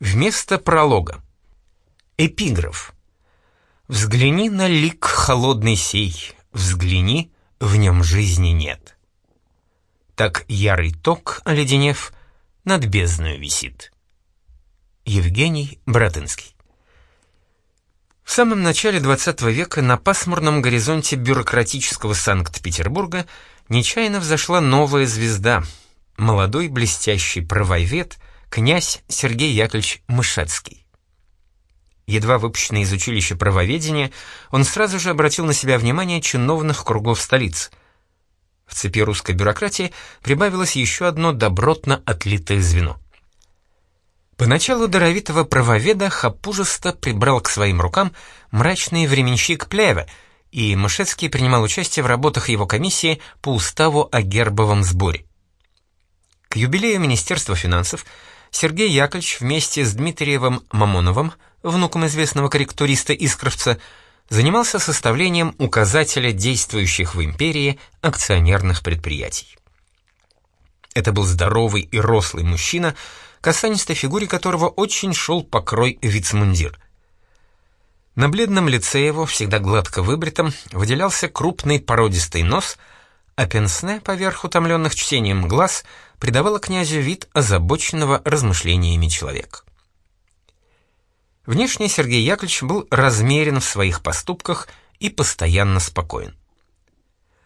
Вместо пролога. Эпиграф. «Взгляни на лик холодный сей, взгляни, в нем жизни нет». Так ярый ток, оледенев, над бездною висит. Евгений Братынский в самом начале XX века на пасмурном горизонте бюрократического Санкт-Петербурга нечаянно взошла новая звезда — молодой блестящий правовед, князь Сергей Яковлевич Мышецкий. Едва выпущенный из училища правоведения, он сразу же обратил на себя внимание чиновных кругов столицы. В цепи русской бюрократии прибавилось еще одно добротно отлитое звено — Поначалу даровитого правоведа Хапужеста прибрал к своим рукам мрачный временщик Плеве, и Мышецкий принимал участие в работах его комиссии по уставу о гербовом сборе. К юбилею Министерства финансов Сергей Яковлевич вместе с Дмитриевым Мамоновым, внуком известного корректуриста Искровца, занимался составлением указателя действующих в империи акционерных предприятий. Это был здоровый и рослый мужчина – к осанистой фигуре которого очень шел покрой вицмундир. На бледном лице его, всегда гладко выбритом, выделялся крупный породистый нос, а пенсне поверх утомленных чтением глаз придавало князю вид озабоченного размышлениями человека. Внешне Сергей Яковлевич был размерен в своих поступках и постоянно спокоен.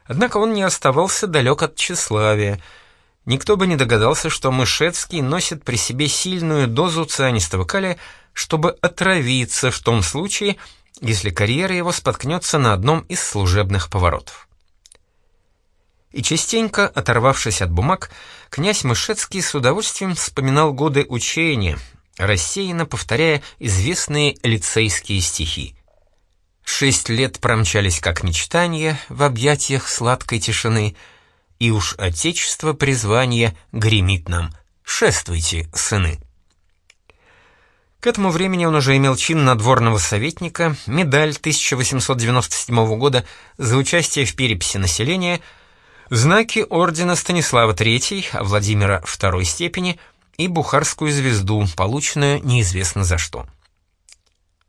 Однако он не оставался далек от тщеславия — Никто бы не догадался, что Мышецкий носит при себе сильную дозу цианистого калия, чтобы отравиться в том случае, если карьера его споткнется на одном из служебных поворотов. И частенько, оторвавшись от бумаг, князь Мышецкий с удовольствием вспоминал годы учения, рассеянно повторяя известные лицейские стихи. Шесть лет промчались как мечтания в объятиях сладкой тишины — и уж отечество призвание гремит нам. Шествуйте, сыны!» К этому времени он уже имел чин надворного советника, медаль 1897 года за участие в переписи населения, знаки ордена Станислава III, Владимира II степени и бухарскую звезду, полученную неизвестно за что.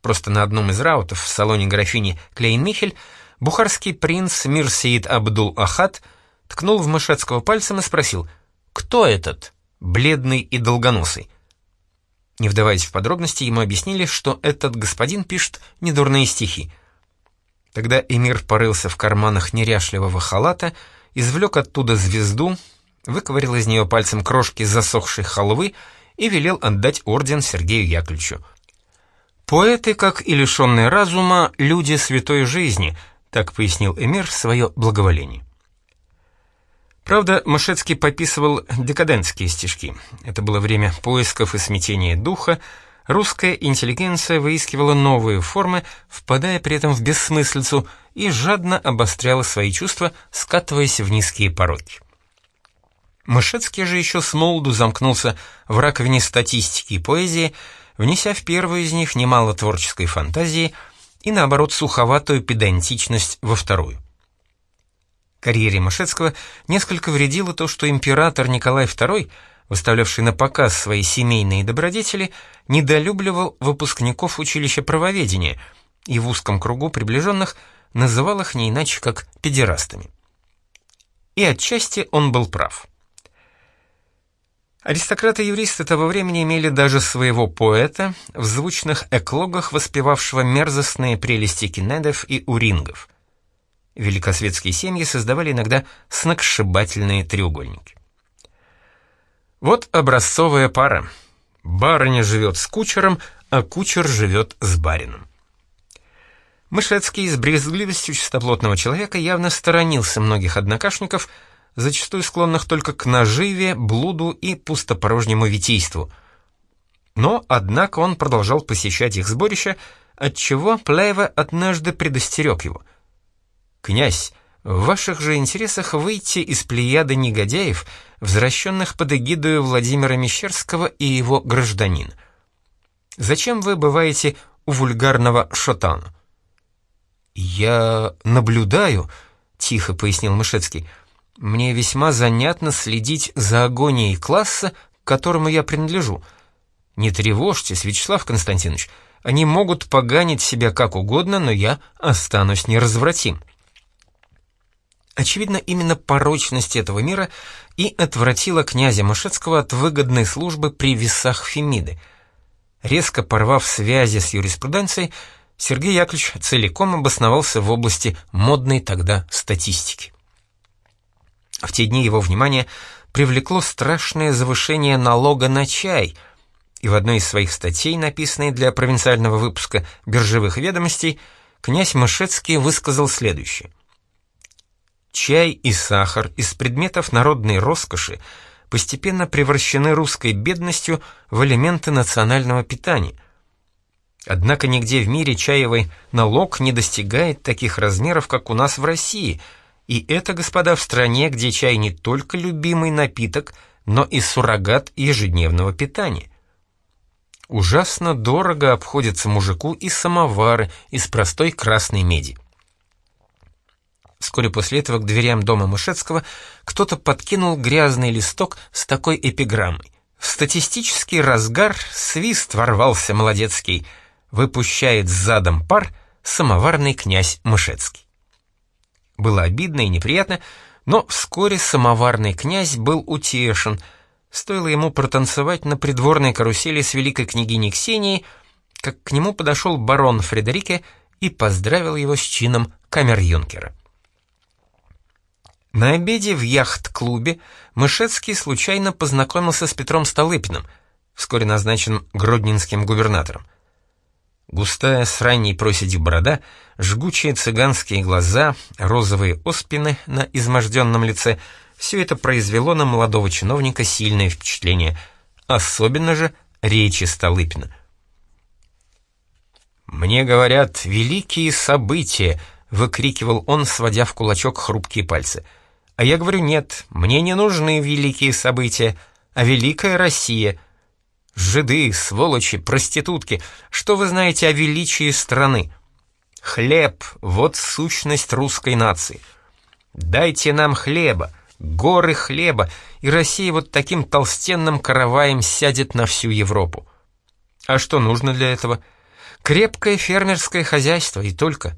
Просто на одном из раутов в салоне графини Клейн-Михель бухарский принц Мирсеид Абдул-Ахат – ткнул в Мышецкого пальцем и спросил, «Кто этот, бледный и долгоносый?» Не вдаваясь в подробности, ему объяснили, что этот господин пишет недурные стихи. Тогда эмир порылся в карманах неряшливого халата, извлек оттуда звезду, выковырил из нее пальцем крошки засохшей халвы и велел отдать орден Сергею Яковлевичу. «Поэты, как и лишенные разума, люди святой жизни», так пояснил эмир свое благоволение. Правда, Мышецкий пописывал декадентские стишки. Это было время поисков и смятения духа, русская интеллигенция выискивала новые формы, впадая при этом в бессмыслицу и жадно обостряла свои чувства, скатываясь в низкие пороки. Мышецкий же еще с молоду замкнулся в раковине статистики и поэзии, внеся в первую из них немало творческой фантазии и, наоборот, суховатую педантичность во вторую. Карьере Мышецкого несколько вредило то, что император Николай II, выставлявший на показ свои семейные добродетели, недолюбливал выпускников училища правоведения и в узком кругу приближенных называл их не иначе, как педерастами. И отчасти он был прав. Аристократы-юристы того времени имели даже своего поэта, в звучных эклогах воспевавшего мерзостные прелести кинедов и урингов. Великосветские семьи создавали иногда сногсшибательные треугольники. Вот образцовая пара. Барыня живет с кучером, а кучер живет с барином. Мышецкий с брезгливостью чистоплотного человека явно сторонился многих однокашников, зачастую склонных только к наживе, блуду и пустопорожнему витийству. Но, однако, он продолжал посещать их сборища, отчего Плеева однажды предостерег его — «Князь, в ваших же интересах выйти из плеяды негодяев, возвращенных под эгидою Владимира Мещерского и его гражданин. Зачем вы бываете у вульгарного шотана?» «Я наблюдаю», — тихо пояснил Мышецкий. «Мне весьма занятно следить за агонией класса, к которому я принадлежу. Не тревожьтесь, Вячеслав Константинович, они могут поганить себя как угодно, но я останусь неразвратим. Очевидно, именно порочность этого мира и отвратила князя Мышецкого от выгодной службы при весах Фемиды. Резко порвав связи с юриспруденцией, Сергей Яковлевич целиком обосновался в области модной тогда статистики. В те дни его внимание привлекло страшное завышение налога на чай, и в одной из своих статей, написанной для провинциального выпуска «Биржевых ведомостей», князь Мышецкий высказал следующее – Чай и сахар из предметов народной роскоши постепенно превращены русской бедностью в элементы национального питания. Однако нигде в мире чаевый налог не достигает таких размеров, как у нас в России, и это, господа, в стране, где чай не только любимый напиток, но и суррогат ежедневного питания. Ужасно дорого обходятся мужику и самовары из простой красной меди. Вскоре после этого к дверям дома Мышецкого кто-то подкинул грязный листок с такой эпиграммой. В статистический разгар свист ворвался молодецкий, выпущает задом пар самоварный князь Мышецкий. Было обидно и неприятно, но вскоре самоварный князь был утешен. Стоило ему протанцевать на придворной карусели с великой княгиней Ксенией, как к нему подошел барон Фредерике и поздравил его с чином камер-юнкера. На обеде в яхт-клубе Мышецкий случайно познакомился с Петром Столыпиным, вскоре назначенным гродненским губернатором. Густая с ранней проседью борода, жгучие цыганские глаза, розовые оспины на изможденном лице — все это произвело на молодого чиновника сильное впечатление, особенно же речи Столыпина. «Мне говорят, великие события!» — выкрикивал он, сводя в кулачок хрупкие пальцы — а я говорю, нет, мне не нужны великие события, а великая Россия. Жиды, сволочи, проститутки, что вы знаете о величии страны? Хлеб — вот сущность русской нации. Дайте нам хлеба, горы хлеба, и Россия вот таким толстенным караваем сядет на всю Европу. А что нужно для этого? Крепкое фермерское хозяйство и только.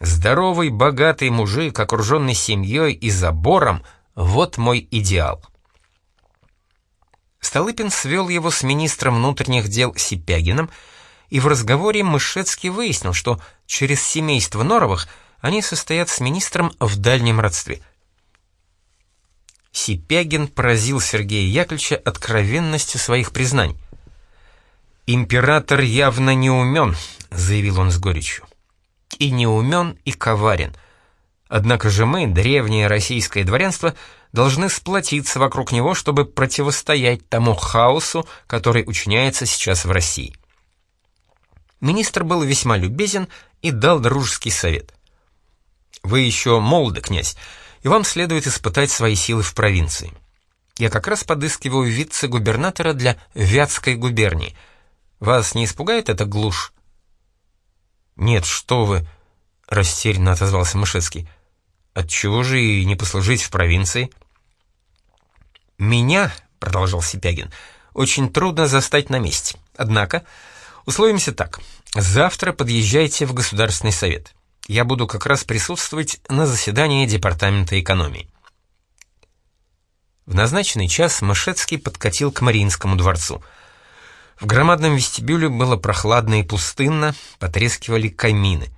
Здоровый, богатый мужик, окруженный семьей и забором — вот мой идеал. Столыпин свел его с министром внутренних дел Сипягиным, и в разговоре Мышецкий выяснил, что через семейство Норовых они состоят с министром в дальнем родстве. Сипягин поразил Сергея Яковлевича откровенностью своих признаний. «Император явно не умен», — заявил он с горечью и неумен, и коварен. Однако же мы, древнее российское дворянство, должны сплотиться вокруг него, чтобы противостоять тому хаосу, который учиняется сейчас в России. Министр был весьма любезен и дал дружеский совет. «Вы еще молоды, князь, и вам следует испытать свои силы в провинции. Я как раз подыскиваю вице-губернатора для Вятской губернии. Вас не испугает эта глушь? «Нет, что вы!» — растерянно отозвался Мышецкий. «Отчего же и не послужить в провинции?» «Меня, — продолжал Сипягин, — очень трудно застать на месте. Однако, условимся так. Завтра подъезжайте в Государственный совет. Я буду как раз присутствовать на заседании Департамента экономии». В назначенный час Мышецкий подкатил к Мариинскому дворцу — в громадном вестибюле было прохладно и пустынно, потрескивали камины.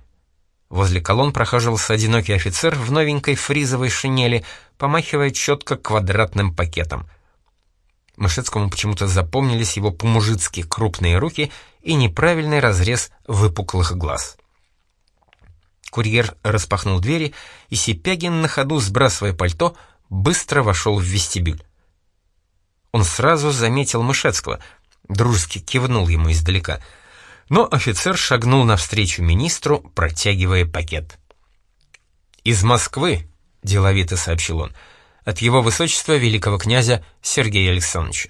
Возле колонн прохаживался одинокий офицер в новенькой фризовой шинели, помахивая четко квадратным пакетом. Мышецкому почему-то запомнились его по-мужицки крупные руки и неправильный разрез выпуклых глаз. Курьер распахнул двери, и Сипягин на ходу, сбрасывая пальто, быстро вошел в вестибюль. Он сразу заметил Мышецкого — дружески кивнул ему издалека. Но офицер шагнул навстречу министру, протягивая пакет. «Из Москвы», — деловито сообщил он, — «от его высочества великого князя Сергея Александровича».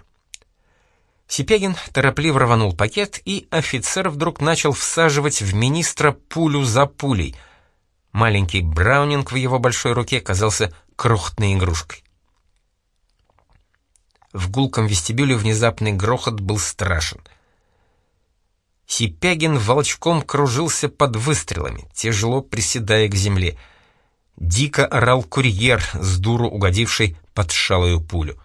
Сипягин торопливо рванул пакет, и офицер вдруг начал всаживать в министра пулю за пулей. Маленький браунинг в его большой руке казался крохотной игрушкой. В гулком вестибюле внезапный грохот был страшен. Сипягин волчком кружился под выстрелами, тяжело приседая к земле. Дико орал курьер, с дуру угодивший под шалую пулю.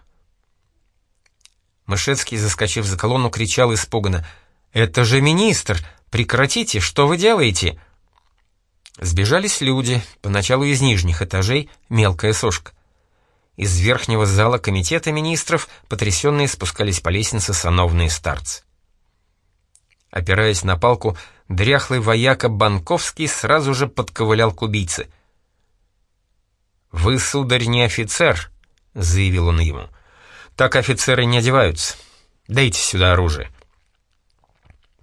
Мышецкий, заскочив за колонну, кричал испуганно. «Это же министр! Прекратите! Что вы делаете?» Сбежались люди, поначалу из нижних этажей, мелкая сошка. Из верхнего зала комитета министров потрясенные спускались по лестнице сановные старцы. Опираясь на палку, дряхлый вояка Банковский сразу же подковылял к убийце. «Вы, сударь, не офицер», — заявил он ему. «Так офицеры не одеваются. Дайте сюда оружие».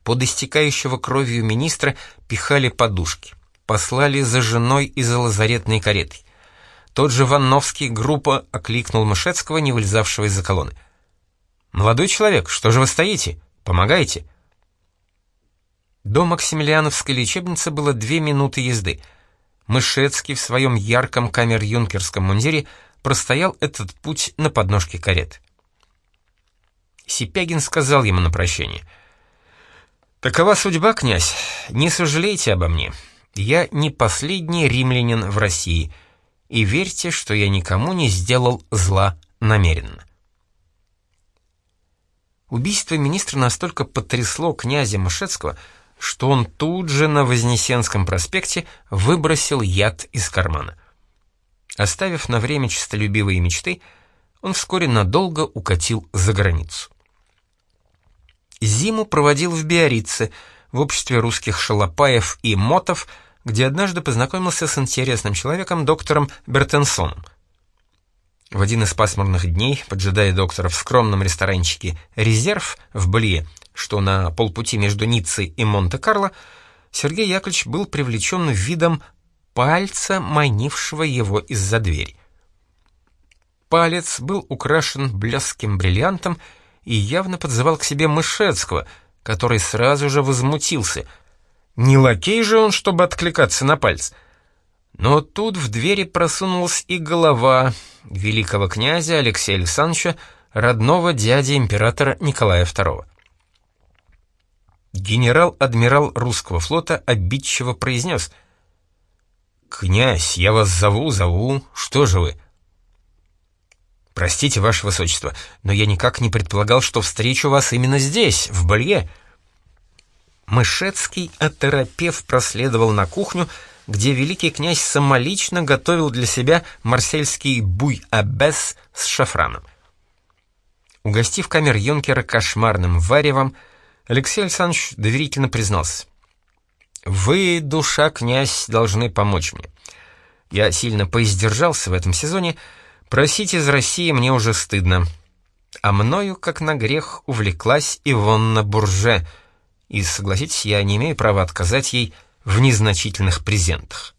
Под истекающего кровью министра пихали подушки. Послали за женой и за лазаретной каретой. Тот же Ванновский группа окликнул Мышецкого, не вылезавшего из-за колонны. «Молодой человек, что же вы стоите? Помогайте!» До Максимилиановской лечебницы было две минуты езды. Мышецкий в своем ярком камер-юнкерском мундире простоял этот путь на подножке карет. Сипягин сказал ему на прощение. «Такова судьба, князь, не сожалейте обо мне. Я не последний римлянин в России, и верьте, что я никому не сделал зла намеренно». Убийство министра настолько потрясло князя Мышецкого, что он тут же на Вознесенском проспекте выбросил яд из кармана. Оставив на время честолюбивые мечты, он вскоре надолго укатил за границу. Зиму проводил в Биорице, в обществе русских шалопаев и мотов, где однажды познакомился с интересным человеком, доктором Бертенсоном. В один из пасмурных дней, поджидая доктора в скромном ресторанчике «Резерв» в Блие, что на полпути между Ниццей и Монте-Карло, Сергей Яковлевич был привлечен видом пальца, манившего его из-за двери. Палец был украшен блеским бриллиантом и явно подзывал к себе Мышецкого, который сразу же возмутился. Не лакей же он, чтобы откликаться на пальц. Но тут в двери просунулась и голова великого князя Алексея Александровича, родного дяди императора Николая II. Генерал-адмирал русского флота обидчиво произнес. «Князь, я вас зову, зову. Что же вы?» «Простите, ваше высочество, но я никак не предполагал, что встречу вас именно здесь, в Балье». Мышецкий, оторопев, проследовал на кухню, где великий князь самолично готовил для себя марсельский буй-абес с шафраном. Угостив камер юнкера кошмарным варевом, Алексей Александрович доверительно признался. «Вы, душа, князь, должны помочь мне. Я сильно поиздержался в этом сезоне, просить из России мне уже стыдно. А мною, как на грех, увлеклась Ивонна Бурже, и, согласитесь, я не имею права отказать ей в незначительных презентах».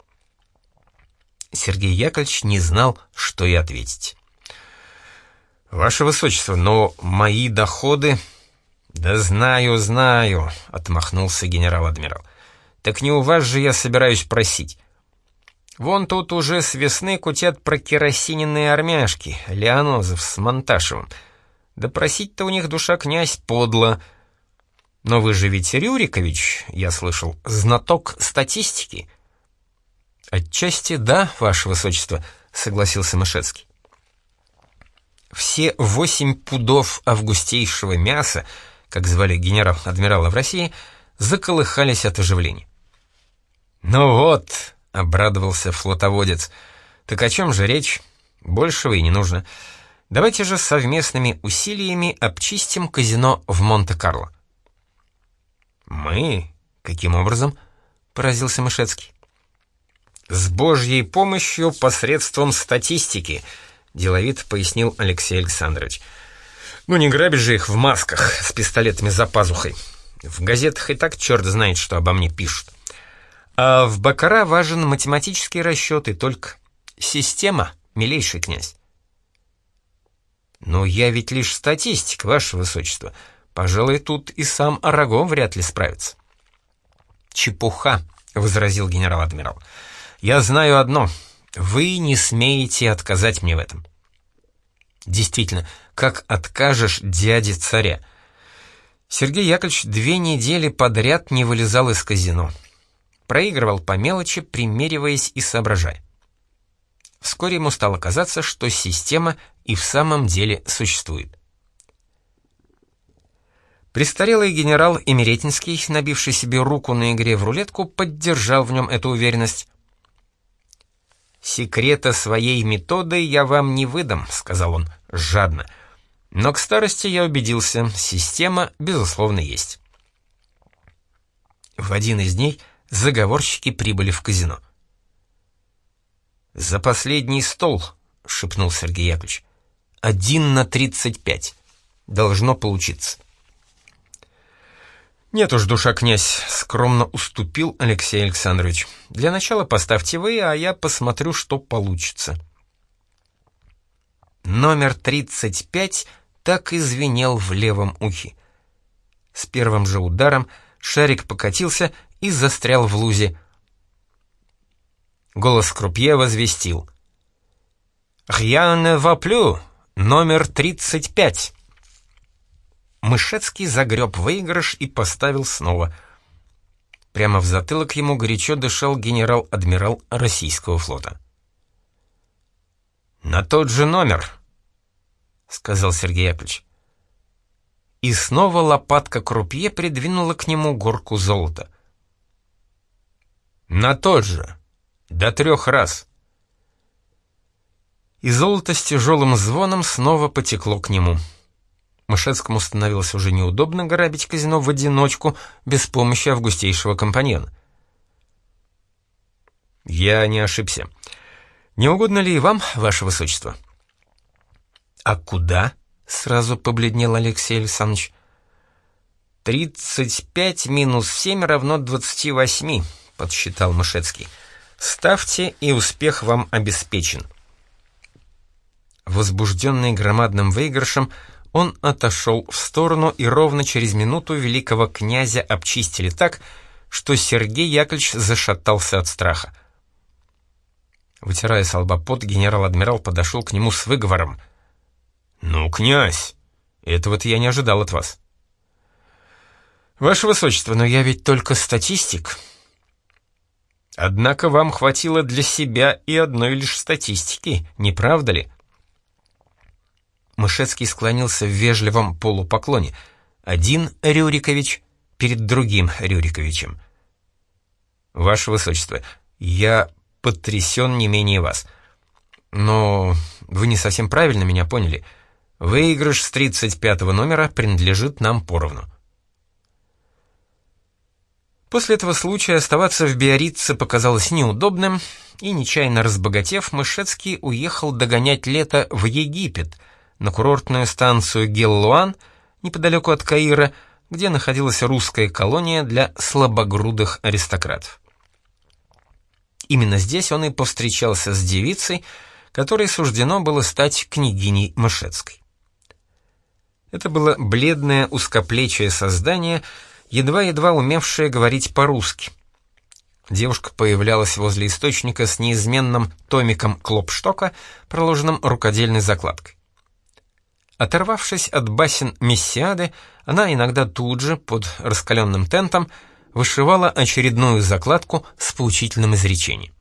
Сергей Яковлевич не знал, что и ответить. «Ваше Высочество, но мои доходы...» «Да знаю, знаю», — отмахнулся генерал-адмирал. «Так не у вас же я собираюсь просить. Вон тут уже с весны кутят про керосиненные армяшки, Леонозов с Монташевым. Да просить-то у них душа князь подло. Но вы же ведь Рюрикович, я слышал, знаток статистики». «Отчасти да, ваше высочество», — согласился Мышецкий. Все восемь пудов августейшего мяса — как звали генерал-адмирала в России, заколыхались от оживления. «Ну вот», — обрадовался флотоводец, — «так о чем же речь? Большего и не нужно. Давайте же совместными усилиями обчистим казино в Монте-Карло». «Мы? Каким образом?» — поразился Мышецкий. «С Божьей помощью посредством статистики», — деловито пояснил Алексей Александрович. Ну не грабишь же их в масках с пистолетами за пазухой. В газетах и так черт знает, что обо мне пишут. А в Бакара важен математический расчет и только система, милейший князь. Но я ведь лишь статистик, ваше высочество. Пожалуй, тут и сам Арагон вряд ли справится. Чепуха, возразил генерал-адмирал. Я знаю одно. Вы не смеете отказать мне в этом. Действительно, как откажешь дяде царя? Сергей Яковлевич две недели подряд не вылезал из казино. Проигрывал по мелочи, примериваясь и соображая. Вскоре ему стало казаться, что система и в самом деле существует. Престарелый генерал Эмеретинский, набивший себе руку на игре в рулетку, поддержал в нем эту уверенность. «Секрета своей методы я вам не выдам», — сказал он жадно. «Но к старости я убедился, система, безусловно, есть». В один из дней заговорщики прибыли в казино. «За последний стол», — шепнул Сергей Яковлевич. «Один на тридцать пять. Должно получиться». «Нет уж, душа князь», — скромно уступил Алексей Александрович. «Для начала поставьте вы, а я посмотрю, что получится». Номер 35 так и звенел в левом ухе. С первым же ударом шарик покатился и застрял в лузе. Голос Крупье возвестил. «Rien ne va plus, номер 35». Мышецкий загреб выигрыш и поставил снова. Прямо в затылок ему горячо дышал генерал-адмирал российского флота. «На тот же номер», — сказал Сергей Яковлевич. И снова лопатка крупье придвинула к нему горку золота. «На тот же, до трех раз». И золото с тяжелым звоном снова потекло к нему. Мышецкому становилось уже неудобно грабить казино в одиночку, без помощи августейшего компаньона. «Я не ошибся. Не угодно ли и вам, ваше высочество?» «А куда?» — сразу побледнел Алексей Александрович. «Тридцать пять минус семь равно двадцати восьми», — подсчитал Мышецкий. «Ставьте, и успех вам обеспечен». Возбужденный громадным выигрышем, он отошел в сторону, и ровно через минуту великого князя обчистили так, что Сергей Яковлевич зашатался от страха. Вытирая с лба пот, генерал-адмирал подошел к нему с выговором. «Ну, князь, этого-то я не ожидал от вас». «Ваше высочество, но я ведь только статистик». «Однако вам хватило для себя и одной лишь статистики, не правда ли?» Мышецкий склонился в вежливом полупоклоне. Один Рюрикович перед другим Рюриковичем. «Ваше Высочество, я потрясен не менее вас. Но вы не совсем правильно меня поняли. Выигрыш с 35 номера принадлежит нам поровну». После этого случая оставаться в Биорице показалось неудобным, и, нечаянно разбогатев, Мышецкий уехал догонять лето в Египет — на курортную станцию Геллуан, неподалеку от Каира, где находилась русская колония для слабогрудых аристократов. Именно здесь он и повстречался с девицей, которой суждено было стать княгиней Мышецкой. Это было бледное узкоплечее создание, едва-едва умевшее говорить по-русски. Девушка появлялась возле источника с неизменным томиком Клопштока, проложенным рукодельной закладкой. Оторвавшись от басен Мессиады, она иногда тут же, под раскаленным тентом, вышивала очередную закладку с поучительным изречением.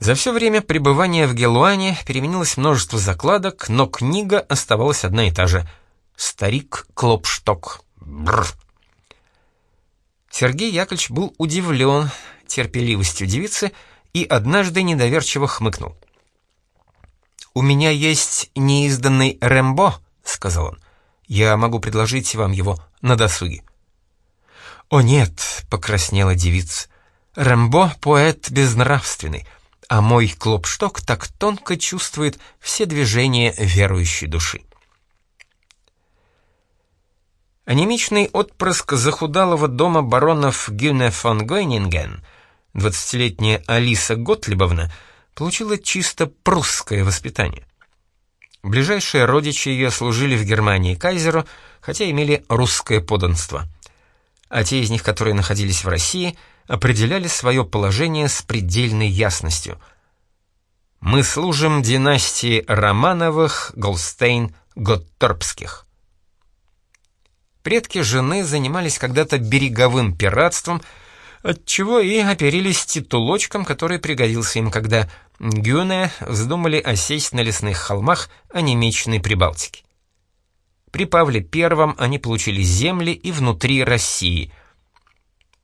За все время пребывания в Гелуане переменилось множество закладок, но книга оставалась одна и та же. «Старик Клопшток». Бррр. Сергей Яковлевич был удивлен терпеливостью девицы и однажды недоверчиво хмыкнул. «У меня есть неизданный Рэмбо», — сказал он. «Я могу предложить вам его на досуге». «О нет», — покраснела девица, — «Рэмбо — поэт безнравственный, а мой клопшток так тонко чувствует все движения верующей души». Анемичный отпрыск захудалого дома баронов Гюне фон Гойнинген, двадцатилетняя Алиса Готлибовна — получила чисто прусское воспитание. Ближайшие родичи ее служили в Германии кайзеру, хотя имели русское подданство. А те из них, которые находились в России, определяли свое положение с предельной ясностью. «Мы служим династии Романовых, Голстейн, Готторпских». Предки жены занимались когда-то береговым пиратством, отчего и оперились титулочком, который пригодился им, когда гюне вздумали осесть на лесных холмах онемеченной Прибалтики. При Павле I они получили земли и внутри России.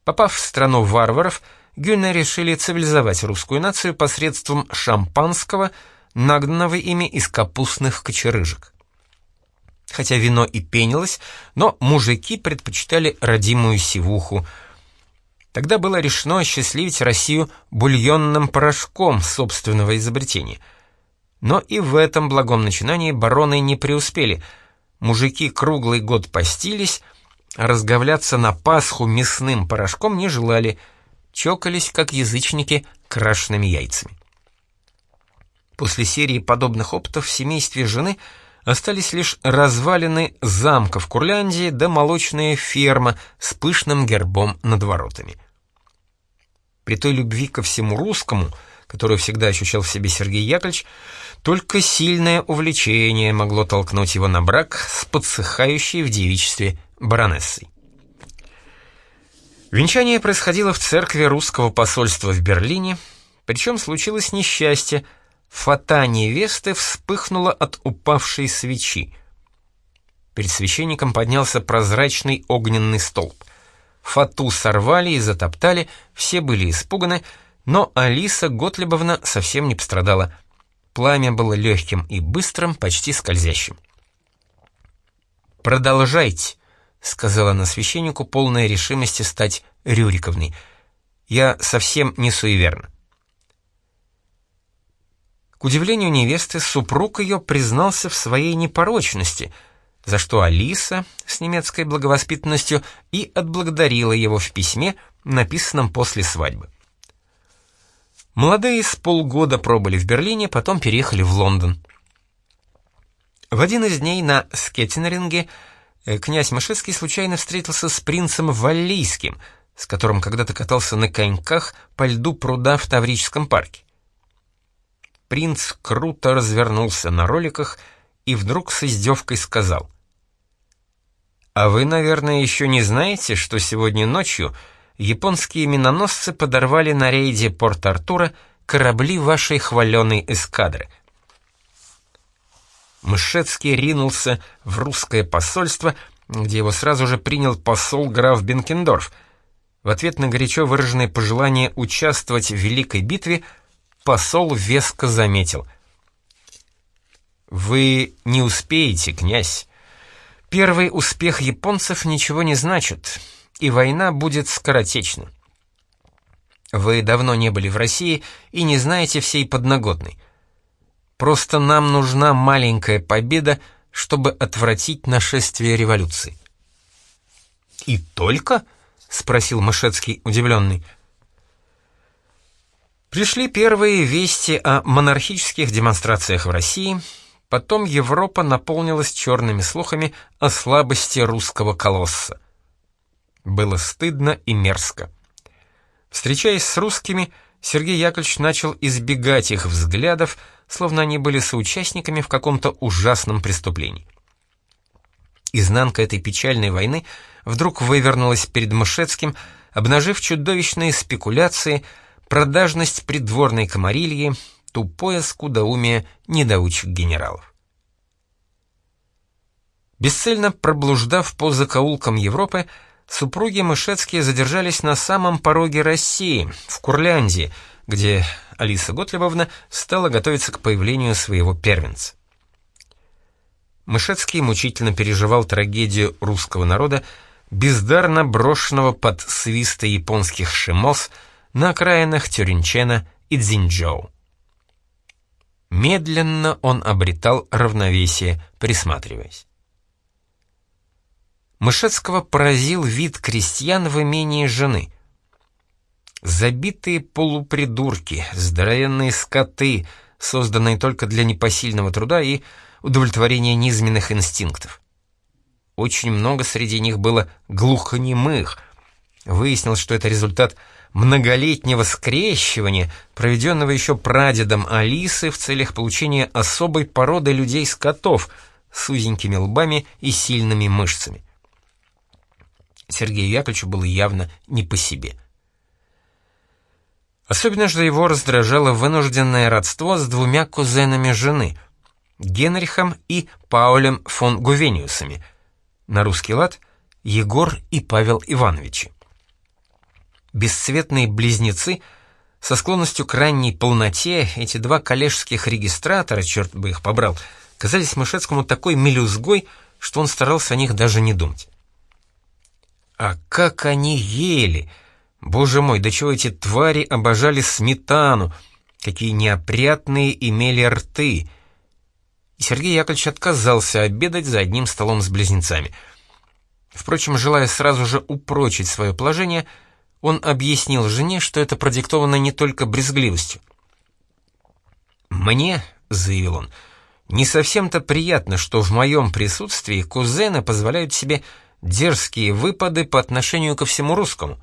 Попав в страну варваров, гюне решили цивилизовать русскую нацию посредством шампанского, нагнанного ими из капустных кочерыжек. Хотя вино и пенилось, но мужики предпочитали родимую сивуху. Тогда было решено осчастливить Россию бульонным порошком собственного изобретения. Но и в этом благом начинании бароны не преуспели. Мужики круглый год постились, разговляться на Пасху мясным порошком не желали, чокались, как язычники, крашенными яйцами. После серии подобных опытов в семействе жены – остались лишь развалины замка в Курляндии да молочная ферма с пышным гербом над воротами. При той любви ко всему русскому, которую всегда ощущал в себе Сергей Яковлевич, только сильное увлечение могло толкнуть его на брак с подсыхающей в девичестве баронессой. Венчание происходило в церкви русского посольства в Берлине, причем случилось несчастье — Фата невесты вспыхнула от упавшей свечи. Перед священником поднялся прозрачный огненный столб. Фату сорвали и затоптали, все были испуганы, но Алиса Готлебовна совсем не пострадала. Пламя было легким и быстрым, почти скользящим. «Продолжайте», — сказала она священнику, полная решимости стать Рюриковной. «Я совсем не суеверна». К удивлению невесты, супруг ее признался в своей непорочности, за что Алиса с немецкой благовоспитанностью и отблагодарила его в письме, написанном после свадьбы. Молодые с полгода пробыли в Берлине, потом переехали в Лондон. В один из дней на скетинринге э, князь Мышецкий случайно встретился с принцем Валлийским, с которым когда-то катался на коньках по льду пруда в Таврическом парке принц круто развернулся на роликах и вдруг с издевкой сказал. «А вы, наверное, еще не знаете, что сегодня ночью японские миноносцы подорвали на рейде Порт-Артура корабли вашей хваленой эскадры?» Мышецкий ринулся в русское посольство, где его сразу же принял посол граф Бенкендорф. В ответ на горячо выраженное пожелание участвовать в Великой битве – посол веско заметил. «Вы не успеете, князь. Первый успех японцев ничего не значит, и война будет скоротечна. Вы давно не были в России и не знаете всей подноготной. Просто нам нужна маленькая победа, чтобы отвратить нашествие революции». «И только?» — спросил Мышецкий, удивленный. Пришли первые вести о монархических демонстрациях в России, потом Европа наполнилась черными слухами о слабости русского колосса. Было стыдно и мерзко. Встречаясь с русскими, Сергей Яковлевич начал избегать их взглядов, словно они были соучастниками в каком-то ужасном преступлении. Изнанка этой печальной войны вдруг вывернулась перед Мышецким, обнажив чудовищные спекуляции – продажность придворной комарильи, тупое скудоумие недоучек генералов. Бесцельно проблуждав по закоулкам Европы, супруги Мышецкие задержались на самом пороге России, в Курляндии, где Алиса Готлебовна стала готовиться к появлению своего первенца. Мышецкий мучительно переживал трагедию русского народа, бездарно брошенного под свисты японских шимос – на окраинах Тюринчена и Цзиньчжоу. Медленно он обретал равновесие, присматриваясь. Мышецкого поразил вид крестьян в имении жены. Забитые полупридурки, здоровенные скоты, созданные только для непосильного труда и удовлетворения низменных инстинктов. Очень много среди них было глухонемых. Выяснилось, что это результат многолетнего скрещивания, проведенного еще прадедом Алисы в целях получения особой породы людей-скотов с узенькими лбами и сильными мышцами. Сергею Яковлевичу было явно не по себе. Особенно же его раздражало вынужденное родство с двумя кузенами жены, Генрихом и Паулем фон Гувениусами, на русский лад Егор и Павел Ивановичи. Бесцветные близнецы со склонностью к ранней полноте, эти два коллежских регистратора, черт бы их побрал, казались Мышецкому такой мелюзгой, что он старался о них даже не думать. А как они ели! Боже мой, до чего эти твари обожали сметану! Какие неопрятные имели рты! И Сергей Яковлевич отказался обедать за одним столом с близнецами. Впрочем, желая сразу же упрочить свое положение, он объяснил жене, что это продиктовано не только брезгливостью. «Мне», — заявил он, — «не совсем-то приятно, что в моем присутствии кузены позволяют себе дерзкие выпады по отношению ко всему русскому.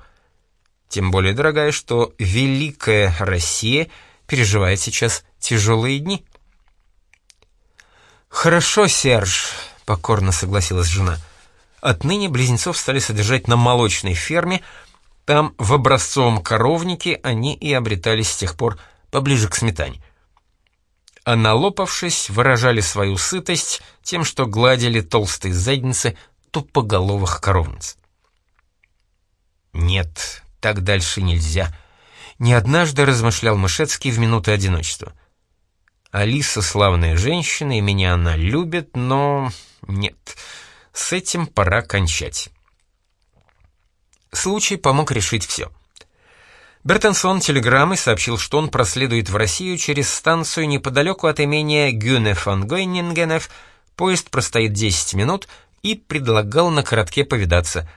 Тем более, дорогая, что великая Россия переживает сейчас тяжелые дни. «Хорошо, Серж», — покорно согласилась жена. Отныне близнецов стали содержать на молочной ферме, там, в образцовом коровнике, они и обретались с тех пор поближе к сметане. А налопавшись, выражали свою сытость тем, что гладили толстые задницы тупоголовых коровниц. Нет, так дальше нельзя. Не однажды размышлял Мышецкий в минуты одиночества. Алиса славная женщина, и меня она любит, но... нет, с этим пора кончать. Случай помог решить все. Бертенсон телеграммой сообщил, что он проследует в Россию через станцию неподалеку от имения Гюне фон Гойнингенев, поезд простоит 10 минут — и предлагал на коротке повидаться.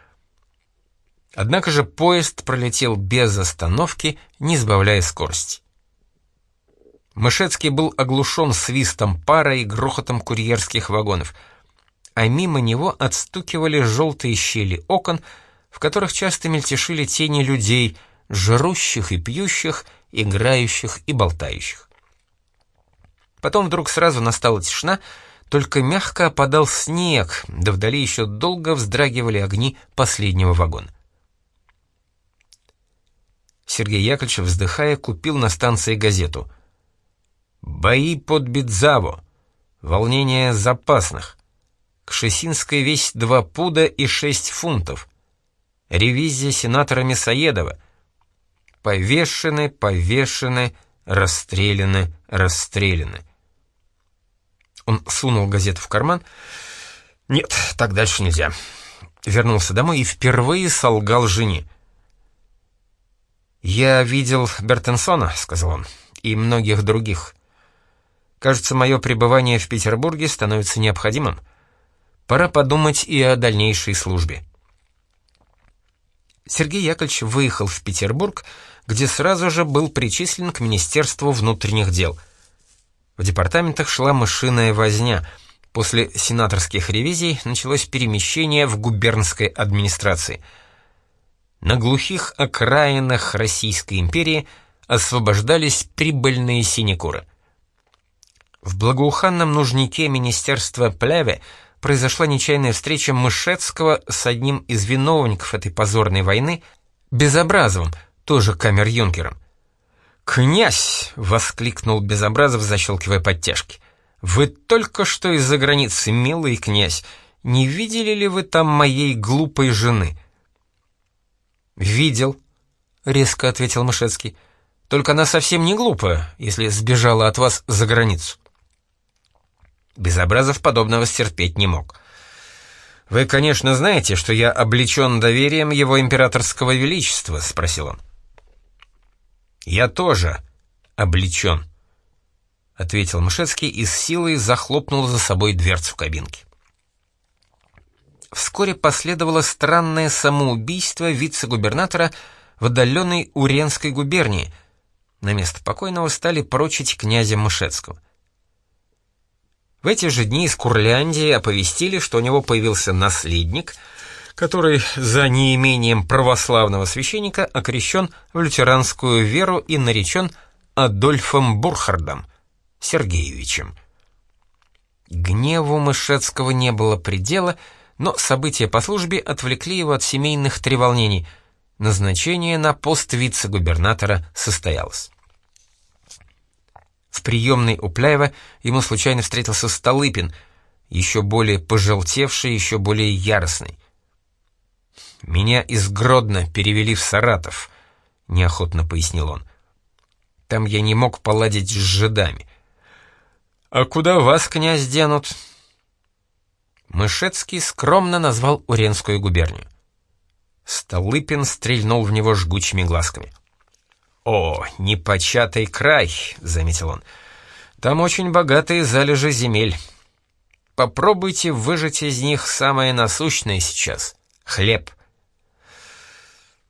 Однако же поезд пролетел без остановки, не сбавляя скорости. Мышецкий был оглушен свистом пара и грохотом курьерских вагонов, а мимо него отстукивали желтые щели окон, в которых часто мельтешили тени людей, жрущих и пьющих, играющих и болтающих. Потом вдруг сразу настала тишина, только мягко опадал снег, да вдали еще долго вздрагивали огни последнего вагона. Сергей Яковлевич, вздыхая, купил на станции газету. «Бои под Бедзаво. Волнение запасных. Кшесинская весь два пуда и шесть фунтов. Ревизия сенатора Мясоедова. Повешены, повешены, расстреляны, расстреляны. Он сунул газету в карман. «Нет, так дальше нельзя». Вернулся домой и впервые солгал жене. «Я видел Бертенсона», — сказал он, — «и многих других. Кажется, мое пребывание в Петербурге становится необходимым. Пора подумать и о дальнейшей службе». Сергей Яковлевич выехал в Петербург, где сразу же был причислен к Министерству внутренних дел — в департаментах шла мышиная возня. После сенаторских ревизий началось перемещение в губернской администрации. На глухих окраинах Российской империи освобождались прибыльные синекуры. В благоуханном нужнике министерства Плеве произошла нечаянная встреча Мышецкого с одним из виновников этой позорной войны, Безобразовым, тоже камер-юнкером. «Князь!» — воскликнул Безобразов, защелкивая подтяжки. «Вы только что из-за границы, милый князь. Не видели ли вы там моей глупой жены?» «Видел», — резко ответил Мышецкий. «Только она совсем не глупая, если сбежала от вас за границу». Безобразов подобного стерпеть не мог. «Вы, конечно, знаете, что я облечен доверием его императорского величества?» — спросил он. «Я тоже облечен», — ответил Мышецкий и с силой захлопнул за собой дверцу кабинки. Вскоре последовало странное самоубийство вице-губернатора в отдаленной Уренской губернии. На место покойного стали прочить князя Мышецкого. В эти же дни из Курляндии оповестили, что у него появился наследник — который за неимением православного священника окрещен в лютеранскую веру и наречен Адольфом Бурхардом, Сергеевичем. Гневу Мышецкого не было предела, но события по службе отвлекли его от семейных треволнений. Назначение на пост вице-губернатора состоялось. В приемной у Пляева ему случайно встретился Столыпин, еще более пожелтевший, еще более яростный. «Меня из Гродно перевели в Саратов», — неохотно пояснил он. «Там я не мог поладить с жидами». «А куда вас, князь, денут?» Мышецкий скромно назвал Уренскую губернию. Столыпин стрельнул в него жгучими глазками. «О, непочатый край», — заметил он. «Там очень богатые залежи земель. Попробуйте выжать из них самое насущное сейчас — хлеб».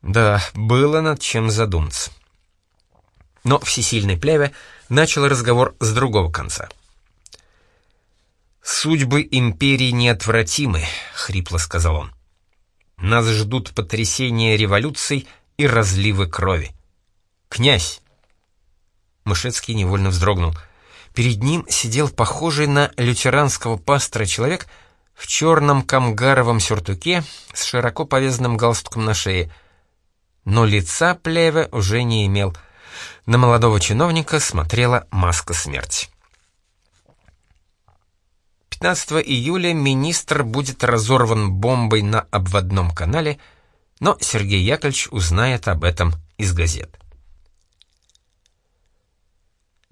Да, было над чем задуматься. Но всесильный плеве начал разговор с другого конца. «Судьбы империи неотвратимы», — хрипло сказал он. «Нас ждут потрясения революций и разливы крови. Князь!» Мышецкий невольно вздрогнул. Перед ним сидел похожий на лютеранского пастора человек в черном камгаровом сюртуке с широко повязанным галстуком на шее — но лица Плеве уже не имел. На молодого чиновника смотрела маска смерти. 15 июля министр будет разорван бомбой на обводном канале, но Сергей Яковлевич узнает об этом из газет.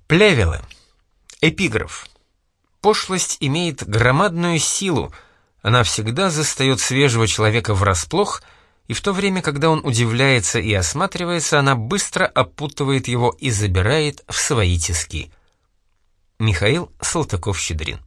Плевелы. Эпиграф. Пошлость имеет громадную силу, она всегда застает свежего человека врасплох — и в то время, когда он удивляется и осматривается, она быстро опутывает его и забирает в свои тиски. Михаил Салтыков-Щедрин